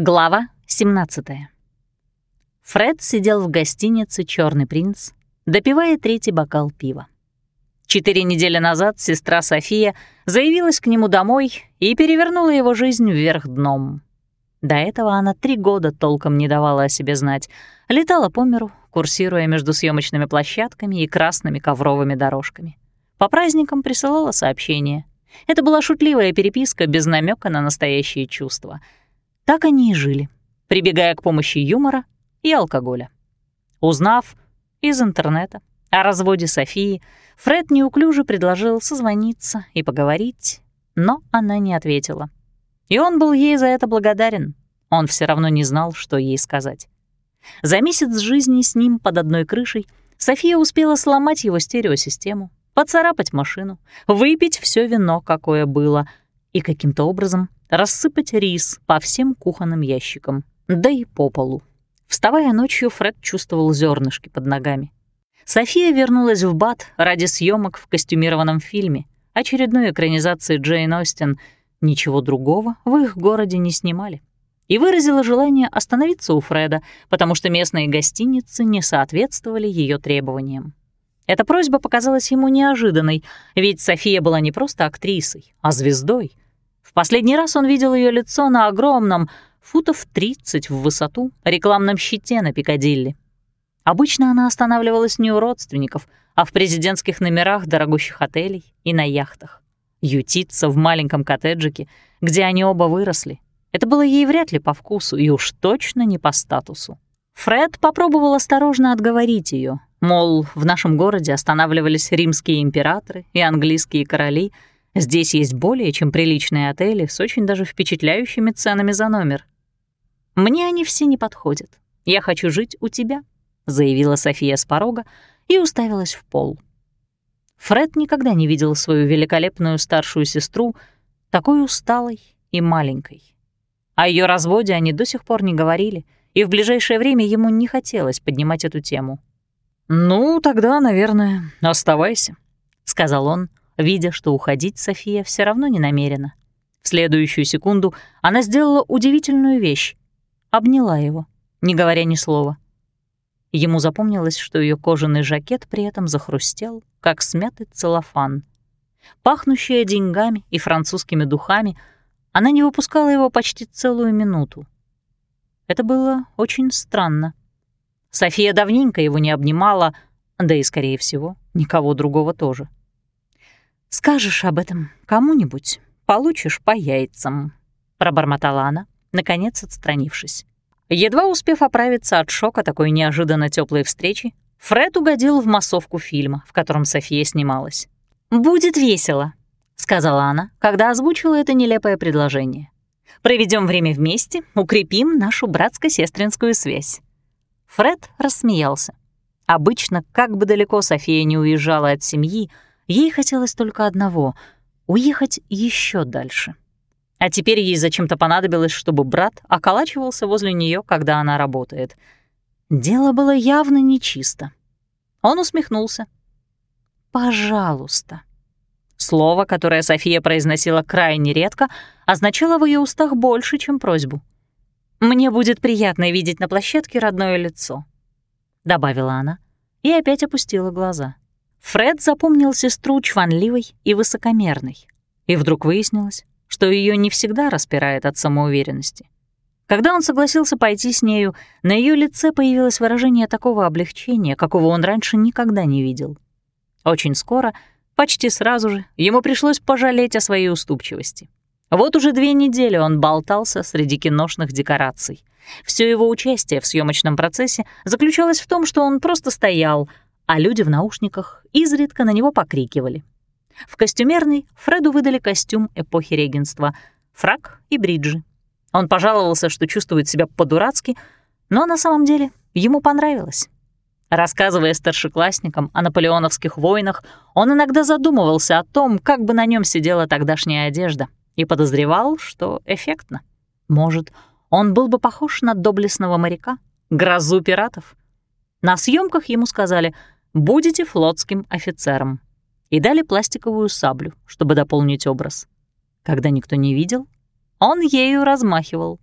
Глава 17. Фред сидел в гостинице «Черный принц», допивая третий бокал пива. Четыре недели назад сестра София заявилась к нему домой и перевернула его жизнь вверх дном. До этого она три года толком не давала о себе знать, летала по миру, курсируя между съемочными площадками и красными ковровыми дорожками. По праздникам присылала сообщения. Это была шутливая переписка без намека на настоящие чувства — так они и жили, прибегая к помощи юмора и алкоголя. Узнав из интернета о разводе Софии, Фред неуклюже предложил созвониться и поговорить, но она не ответила. И он был ей за это благодарен. Он все равно не знал, что ей сказать. За месяц жизни с ним под одной крышей София успела сломать его стереосистему, поцарапать машину, выпить все вино, какое было, и каким-то образом рассыпать рис по всем кухонным ящикам, да и по полу. Вставая ночью, Фред чувствовал зернышки под ногами. София вернулась в БАТ ради съемок в костюмированном фильме, очередной экранизации Джейн Остин. Ничего другого в их городе не снимали. И выразила желание остановиться у Фреда, потому что местные гостиницы не соответствовали ее требованиям. Эта просьба показалась ему неожиданной, ведь София была не просто актрисой, а звездой — в последний раз он видел ее лицо на огромном, футов 30 в высоту, рекламном щите на Пикадилли. Обычно она останавливалась не у родственников, а в президентских номерах дорогущих отелей и на яхтах. Ютиться в маленьком коттеджике, где они оба выросли. Это было ей вряд ли по вкусу и уж точно не по статусу. Фред попробовал осторожно отговорить ее, мол, в нашем городе останавливались римские императоры и английские короли — Здесь есть более чем приличные отели с очень даже впечатляющими ценами за номер. Мне они все не подходят. Я хочу жить у тебя, заявила София с порога и уставилась в пол. Фред никогда не видел свою великолепную старшую сестру такой усталой и маленькой. О ее разводе они до сих пор не говорили, и в ближайшее время ему не хотелось поднимать эту тему. «Ну, тогда, наверное, оставайся», — сказал он, видя, что уходить София все равно не намерена. В следующую секунду она сделала удивительную вещь. Обняла его, не говоря ни слова. Ему запомнилось, что ее кожаный жакет при этом захрустел, как смятый целлофан. Пахнущая деньгами и французскими духами, она не выпускала его почти целую минуту. Это было очень странно. София давненько его не обнимала, да и, скорее всего, никого другого тоже. «Скажешь об этом кому-нибудь, получишь по яйцам», — пробормотала она, наконец отстранившись. Едва успев оправиться от шока такой неожиданно теплой встречи, Фред угодил в массовку фильма, в котором София снималась. «Будет весело», — сказала она, когда озвучила это нелепое предложение. Проведем время вместе, укрепим нашу братско-сестринскую связь». Фред рассмеялся. Обычно, как бы далеко София не уезжала от семьи, Ей хотелось только одного — уехать еще дальше. А теперь ей зачем-то понадобилось, чтобы брат околачивался возле нее, когда она работает. Дело было явно нечисто. Он усмехнулся. «Пожалуйста». Слово, которое София произносила крайне редко, означало в ее устах больше, чем просьбу. «Мне будет приятно видеть на площадке родное лицо», — добавила она и опять опустила глаза. Фред запомнил сестру чванливой и высокомерной. И вдруг выяснилось, что ее не всегда распирает от самоуверенности. Когда он согласился пойти с нею, на ее лице появилось выражение такого облегчения, какого он раньше никогда не видел. Очень скоро, почти сразу же, ему пришлось пожалеть о своей уступчивости. Вот уже две недели он болтался среди киношных декораций. Все его участие в съемочном процессе заключалось в том, что он просто стоял, а люди в наушниках изредка на него покрикивали. В костюмерной Фреду выдали костюм эпохи регенства, фрак и бриджи. Он пожаловался, что чувствует себя по-дурацки, но на самом деле ему понравилось. Рассказывая старшеклассникам о наполеоновских войнах, он иногда задумывался о том, как бы на нем сидела тогдашняя одежда, и подозревал, что эффектно. Может, он был бы похож на доблестного моряка, грозу пиратов. На съемках ему сказали — будете флотским офицером. И дали пластиковую саблю, чтобы дополнить образ. Когда никто не видел, он ею размахивал.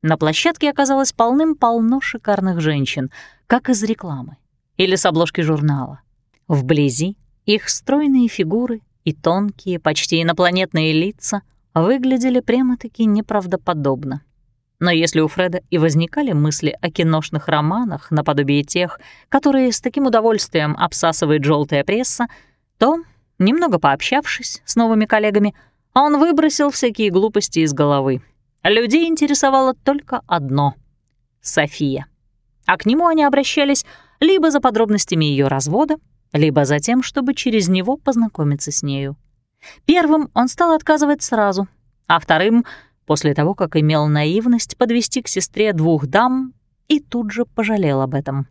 На площадке оказалось полным-полно шикарных женщин, как из рекламы или с обложки журнала. Вблизи их стройные фигуры и тонкие, почти инопланетные лица выглядели прямо-таки неправдоподобно. Но если у Фреда и возникали мысли о киношных романах наподобие тех, которые с таким удовольствием обсасывает желтая пресса, то, немного пообщавшись с новыми коллегами, он выбросил всякие глупости из головы. Людей интересовало только одно — София. А к нему они обращались либо за подробностями ее развода, либо за тем, чтобы через него познакомиться с нею. Первым он стал отказывать сразу, а вторым — после того, как имел наивность подвести к сестре двух дам и тут же пожалел об этом.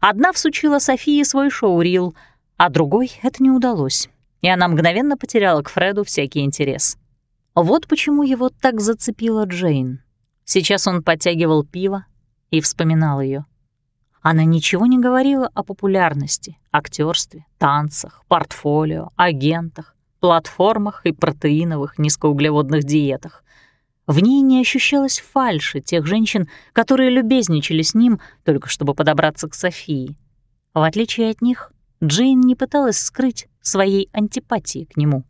Одна всучила Софии свой шоурил, а другой это не удалось, и она мгновенно потеряла к Фреду всякий интерес. Вот почему его так зацепила Джейн. Сейчас он подтягивал пиво и вспоминал ее. Она ничего не говорила о популярности, актерстве, танцах, портфолио, агентах, платформах и протеиновых низкоуглеводных диетах. В ней не ощущалось фальши тех женщин, которые любезничали с ним, только чтобы подобраться к Софии. В отличие от них, Джейн не пыталась скрыть своей антипатии к нему,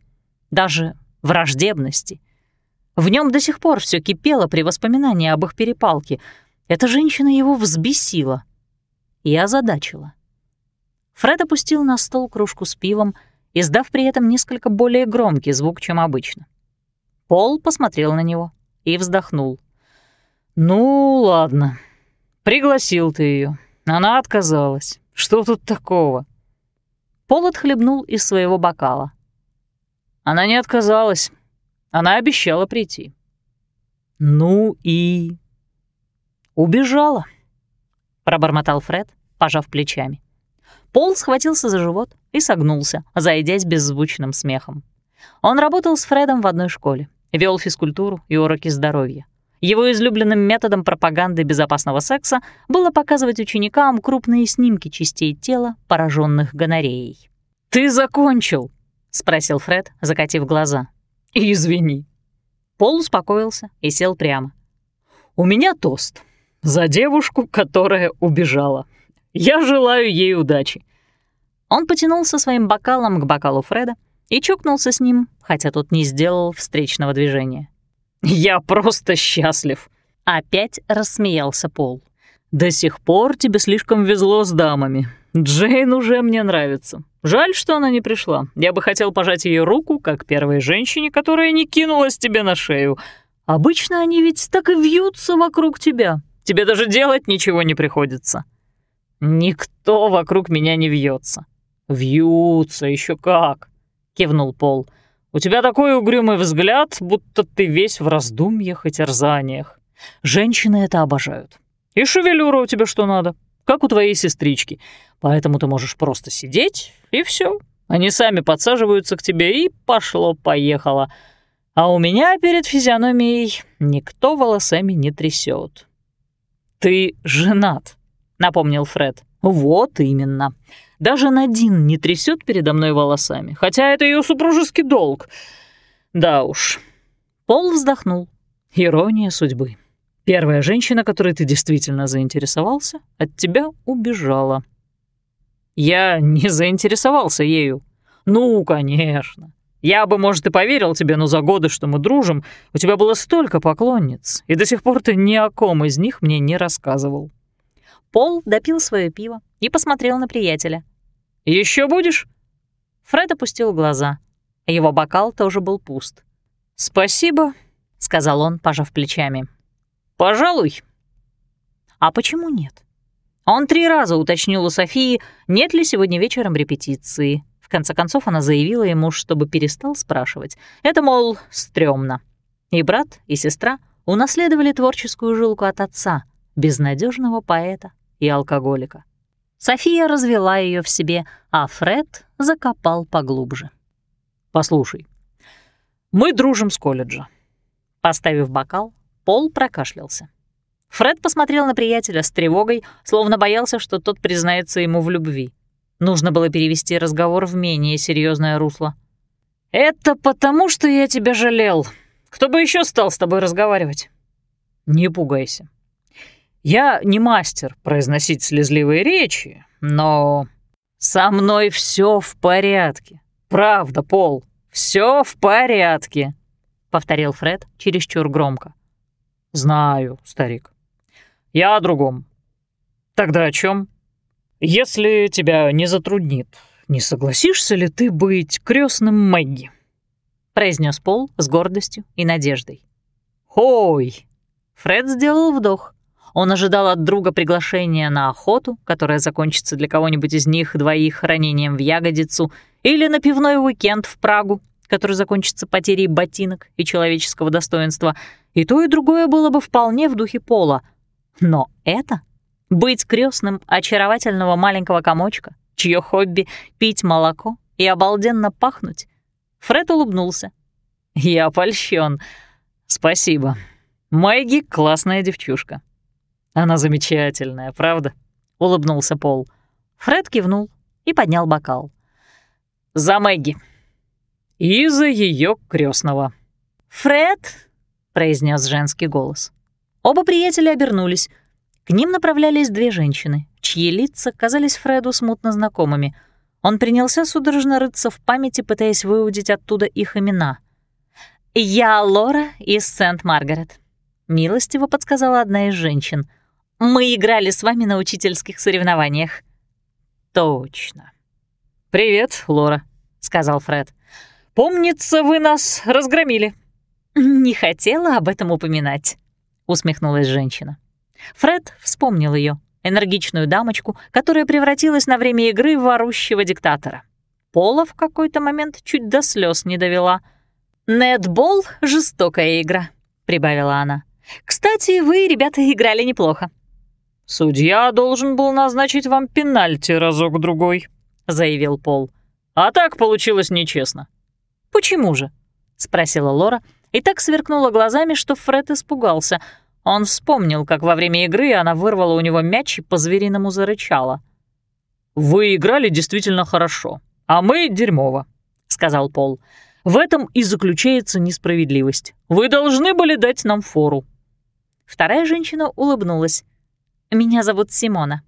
даже враждебности. В нем до сих пор все кипело при воспоминании об их перепалке. Эта женщина его взбесила и озадачила. Фред опустил на стол кружку с пивом, издав при этом несколько более громкий звук, чем обычно. Пол посмотрел на него и вздохнул. «Ну, ладно. Пригласил ты ее. Она отказалась. Что тут такого?» Пол отхлебнул из своего бокала. Она не отказалась. Она обещала прийти. «Ну и...» «Убежала», — пробормотал Фред, пожав плечами. Пол схватился за живот и согнулся, зайдясь беззвучным смехом. Он работал с Фредом в одной школе. Вел физкультуру и уроки здоровья. Его излюбленным методом пропаганды безопасного секса было показывать ученикам крупные снимки частей тела, пораженных гонореей. «Ты закончил?» — спросил Фред, закатив глаза. «Извини». Пол успокоился и сел прямо. «У меня тост. За девушку, которая убежала. Я желаю ей удачи». Он потянулся своим бокалом к бокалу Фреда, и чокнулся с ним, хотя тот не сделал встречного движения. «Я просто счастлив!» — опять рассмеялся Пол. «До сих пор тебе слишком везло с дамами. Джейн уже мне нравится. Жаль, что она не пришла. Я бы хотел пожать ее руку, как первой женщине, которая не кинулась тебе на шею. Обычно они ведь так и вьются вокруг тебя. Тебе даже делать ничего не приходится». «Никто вокруг меня не вьется. «Вьются, еще как!» Кивнул Пол. «У тебя такой угрюмый взгляд, будто ты весь в раздумьях и терзаниях. Женщины это обожают. И шевелюра у тебя что надо, как у твоей сестрички. Поэтому ты можешь просто сидеть, и все. Они сами подсаживаются к тебе, и пошло-поехало. А у меня перед физиономией никто волосами не трясет. «Ты женат», — напомнил Фред. «Вот именно. Даже Надин не трясет передо мной волосами, хотя это ее супружеский долг. Да уж. Пол вздохнул. Ирония судьбы. Первая женщина, которой ты действительно заинтересовался, от тебя убежала. Я не заинтересовался ею. Ну, конечно. Я бы, может, и поверил тебе, но за годы, что мы дружим, у тебя было столько поклонниц, и до сих пор ты ни о ком из них мне не рассказывал. Пол допил свое пиво и посмотрел на приятеля. Еще будешь?» Фред опустил глаза. Его бокал тоже был пуст. «Спасибо», — сказал он, пожав плечами. «Пожалуй». «А почему нет?» Он три раза уточнил у Софии, нет ли сегодня вечером репетиции. В конце концов, она заявила ему, чтобы перестал спрашивать. Это, мол, стрёмно. И брат, и сестра унаследовали творческую жилку от отца, безнадежного поэта и алкоголика. София развела ее в себе, а Фред закопал поглубже. «Послушай, мы дружим с колледжа». Поставив бокал, Пол прокашлялся. Фред посмотрел на приятеля с тревогой, словно боялся, что тот признается ему в любви. Нужно было перевести разговор в менее серьезное русло. «Это потому, что я тебя жалел. Кто бы еще стал с тобой разговаривать?» Не пугайся. Я не мастер произносить слезливые речи, но со мной все в порядке. Правда, Пол, все в порядке, повторил Фред чересчур громко. Знаю, старик. Я о другом. Тогда о чем? Если тебя не затруднит, не согласишься ли ты быть крестным Мэгги? произнес Пол с гордостью и надеждой. «Ой!» Фред сделал вдох. Он ожидал от друга приглашения на охоту, которая закончится для кого-нибудь из них двоих ранением в ягодицу, или на пивной уикенд в Прагу, который закончится потерей ботинок и человеческого достоинства. И то, и другое было бы вполне в духе Пола. Но это — быть крестным очаровательного маленького комочка, чье хобби — пить молоко и обалденно пахнуть. Фред улыбнулся. «Я польщен. Спасибо. Майги — классная девчушка. Она замечательная, правда?» — улыбнулся Пол. Фред кивнул и поднял бокал. «За Мэгги. И за ее крестного. «Фред!» — произнес женский голос. Оба приятеля обернулись. К ним направлялись две женщины, чьи лица казались Фреду смутно знакомыми. Он принялся судорожно рыться в памяти, пытаясь выудить оттуда их имена. «Я Лора из Сент-Маргарет», — милостиво подсказала одна из женщин. «Мы играли с вами на учительских соревнованиях». «Точно». «Привет, Лора», — сказал Фред. «Помнится, вы нас разгромили». «Не хотела об этом упоминать», — усмехнулась женщина. Фред вспомнил ее, энергичную дамочку, которая превратилась на время игры в орущего диктатора. Пола в какой-то момент чуть до слез не довела — «Нетбол — жестокая игра», — прибавила она. «Кстати, вы, ребята, играли неплохо». «Судья должен был назначить вам пенальти разок-другой», — заявил Пол. «А так получилось нечестно». «Почему же?» — спросила Лора, и так сверкнула глазами, что Фред испугался. Он вспомнил, как во время игры она вырвала у него мяч и по-звериному зарычала. «Вы играли действительно хорошо, а мы — дерьмово», — сказал Пол. В этом и заключается несправедливость. Вы должны были дать нам фору». Вторая женщина улыбнулась. «Меня зовут Симона».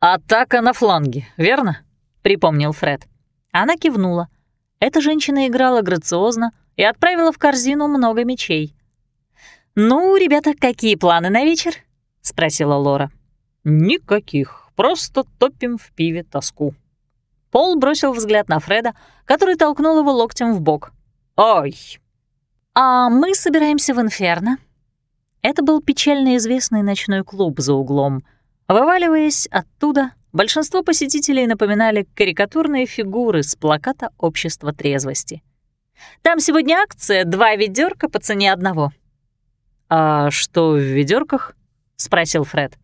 «Атака на фланге, верно?» — припомнил Фред. Она кивнула. Эта женщина играла грациозно и отправила в корзину много мечей. «Ну, ребята, какие планы на вечер?» — спросила Лора. «Никаких, просто топим в пиве тоску». Пол бросил взгляд на Фреда, который толкнул его локтем в бок. «Ой!» «А мы собираемся в Инферно». Это был печально известный ночной клуб за углом. Вываливаясь оттуда, большинство посетителей напоминали карикатурные фигуры с плаката Общества трезвости. «Там сегодня акция «Два ведерка по цене одного». «А что в ведерках? спросил Фред.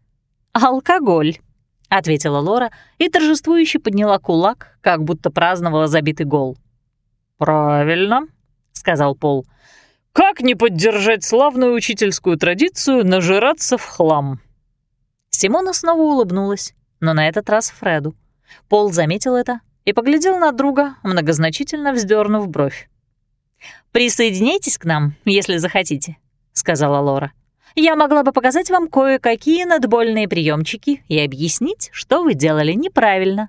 «Алкоголь» ответила Лора и торжествующе подняла кулак, как будто праздновала забитый гол. «Правильно», — сказал Пол. «Как не поддержать славную учительскую традицию нажираться в хлам?» Симона снова улыбнулась, но на этот раз Фреду. Пол заметил это и поглядел на друга, многозначительно вздернув бровь. «Присоединяйтесь к нам, если захотите», — сказала Лора. Я могла бы показать вам кое-какие надбольные приемчики и объяснить, что вы делали неправильно».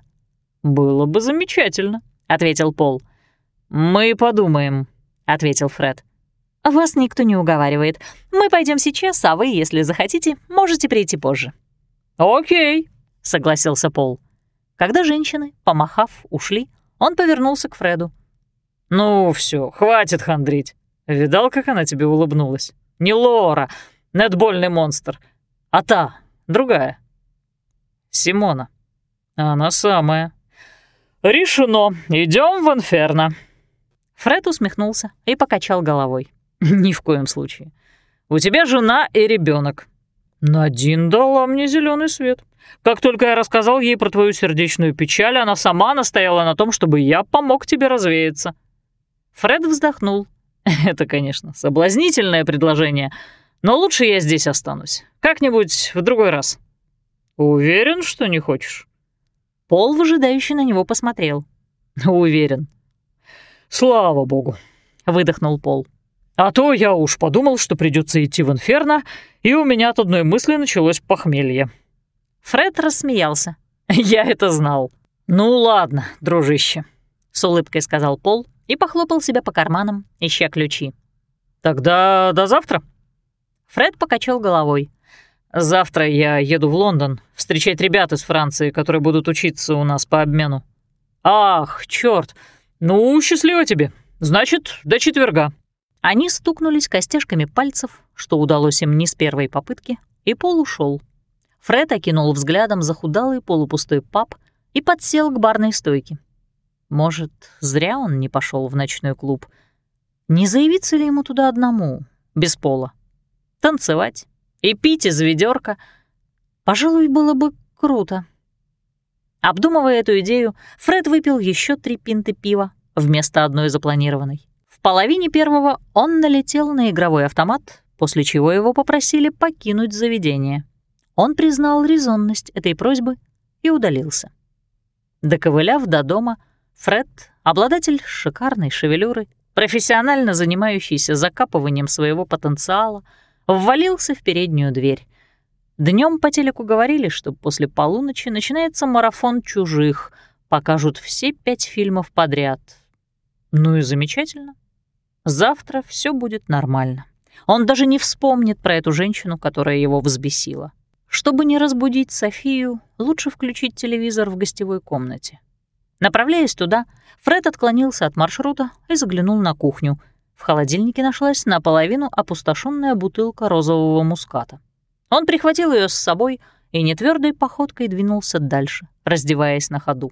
«Было бы замечательно», — ответил Пол. «Мы подумаем», — ответил Фред. «Вас никто не уговаривает. Мы пойдем сейчас, а вы, если захотите, можете прийти позже». «Окей», — согласился Пол. Когда женщины, помахав, ушли, он повернулся к Фреду. «Ну все, хватит хандрить. Видал, как она тебе улыбнулась? Не Лора, Нетбольный монстр. А та, другая. Симона. Она самая. Решено. Идем в Инферно. Фред усмехнулся и покачал головой. Ни в коем случае. У тебя жена и ребенок. Надин дала мне зеленый свет. Как только я рассказал ей про твою сердечную печаль, она сама настояла на том, чтобы я помог тебе развеяться. Фред вздохнул. Это, конечно, соблазнительное предложение — но лучше я здесь останусь. Как-нибудь в другой раз. Уверен, что не хочешь?» Пол выжидающе на него посмотрел. «Уверен». «Слава богу», — выдохнул Пол. А то я уж подумал, что придется идти в инферно, и у меня от одной мысли началось похмелье». Фред рассмеялся. «Я это знал. Ну ладно, дружище», — с улыбкой сказал Пол и похлопал себя по карманам, ища ключи. «Тогда до завтра?» Фред покачал головой. «Завтра я еду в Лондон встречать ребят из Франции, которые будут учиться у нас по обмену». «Ах, чёрт! Ну, счастливо тебе. Значит, до четверга». Они стукнулись костяшками пальцев, что удалось им не с первой попытки, и Пол ушел. Фред окинул взглядом захудалый полупустой паб и подсел к барной стойке. Может, зря он не пошел в ночной клуб. Не заявиться ли ему туда одному, без пола? Танцевать и пить из ведерка, пожалуй, было бы круто. Обдумывая эту идею, Фред выпил еще три пинты пива вместо одной запланированной. Половине первого он налетел на игровой автомат, после чего его попросили покинуть заведение. Он признал резонность этой просьбы и удалился. Доковыляв до дома, Фред, обладатель шикарной шевелюры, профессионально занимающийся закапыванием своего потенциала, ввалился в переднюю дверь. Днем по телеку говорили, что после полуночи начинается марафон чужих, покажут все пять фильмов подряд. Ну и замечательно. Завтра все будет нормально. Он даже не вспомнит про эту женщину, которая его взбесила. Чтобы не разбудить Софию, лучше включить телевизор в гостевой комнате. Направляясь туда, Фред отклонился от маршрута и заглянул на кухню. В холодильнике нашлась наполовину опустошенная бутылка розового муската. Он прихватил ее с собой и нетвердой походкой двинулся дальше, раздеваясь на ходу.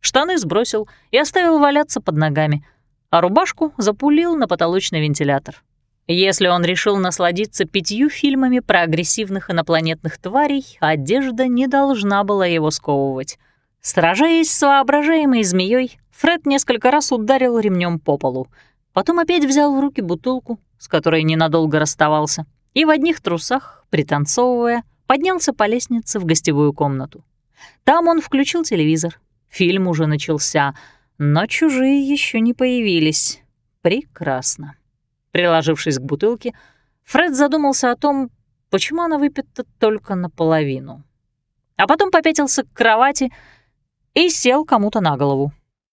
Штаны сбросил и оставил валяться под ногами, а рубашку запулил на потолочный вентилятор. Если он решил насладиться пятью фильмами про агрессивных инопланетных тварей, одежда не должна была его сковывать. Сражаясь с воображаемой змеей, Фред несколько раз ударил ремнем по полу. Потом опять взял в руки бутылку, с которой ненадолго расставался, и в одних трусах, пританцовывая, поднялся по лестнице в гостевую комнату. Там он включил телевизор. Фильм уже начался, но чужие еще не появились. Прекрасно. Приложившись к бутылке, Фред задумался о том, почему она выпита только наполовину. А потом попятился к кровати и сел кому-то на голову.